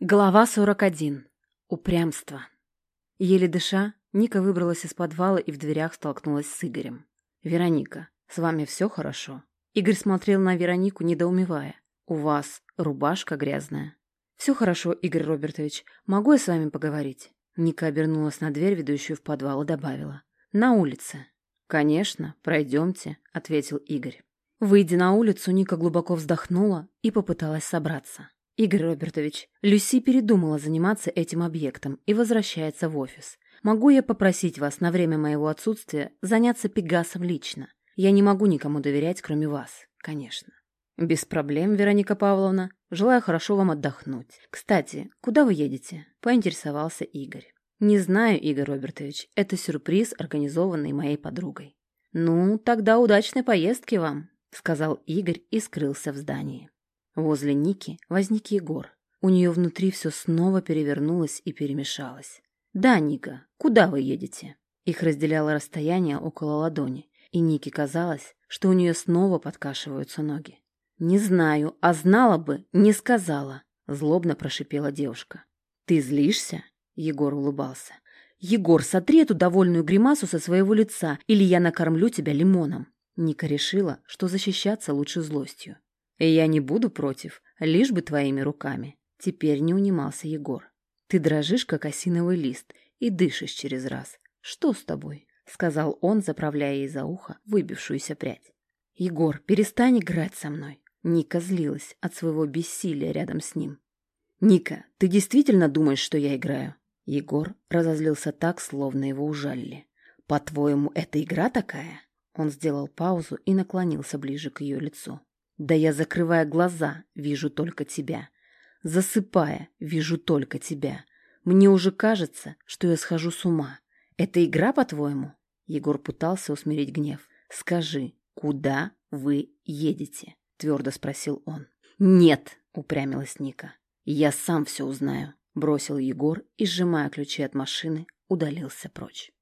Глава 41. Упрямство. Еле дыша, Ника выбралась из подвала и в дверях столкнулась с Игорем. «Вероника, с вами все хорошо?» Игорь смотрел на Веронику, недоумевая. «У вас рубашка грязная». «Все хорошо, Игорь Робертович. Могу я с вами поговорить?» Ника обернулась на дверь, ведущую в подвал, и добавила. «На улице». «Конечно, пройдемте», — ответил Игорь. Выйдя на улицу, Ника глубоко вздохнула и попыталась собраться. «Игорь Робертович, Люси передумала заниматься этим объектом и возвращается в офис. Могу я попросить вас на время моего отсутствия заняться Пегасом лично? Я не могу никому доверять, кроме вас, конечно». «Без проблем, Вероника Павловна. Желаю хорошо вам отдохнуть. Кстати, куда вы едете?» – поинтересовался Игорь. «Не знаю, Игорь Робертович. Это сюрприз, организованный моей подругой». «Ну, тогда удачной поездки вам», – сказал Игорь и скрылся в здании. Возле Ники возник Егор. У нее внутри все снова перевернулось и перемешалось. «Да, Ника, куда вы едете?» Их разделяло расстояние около ладони, и Нике казалось, что у нее снова подкашиваются ноги. «Не знаю, а знала бы, не сказала», — злобно прошипела девушка. «Ты злишься?» — Егор улыбался. «Егор, сотри эту довольную гримасу со своего лица, или я накормлю тебя лимоном». Ника решила, что защищаться лучше злостью. «Я не буду против, лишь бы твоими руками». Теперь не унимался Егор. «Ты дрожишь, как осиновый лист, и дышишь через раз. Что с тобой?» — сказал он, заправляя ей за ухо выбившуюся прядь. «Егор, перестань играть со мной». Ника злилась от своего бессилия рядом с ним. «Ника, ты действительно думаешь, что я играю?» Егор разозлился так, словно его ужалили. «По-твоему, это игра такая?» Он сделал паузу и наклонился ближе к ее лицу. Да я, закрывая глаза, вижу только тебя. Засыпая, вижу только тебя. Мне уже кажется, что я схожу с ума. Это игра, по-твоему? Егор пытался усмирить гнев. Скажи, куда вы едете? Твердо спросил он. Нет, упрямилась Ника. Я сам все узнаю. Бросил Егор и, сжимая ключи от машины, удалился прочь.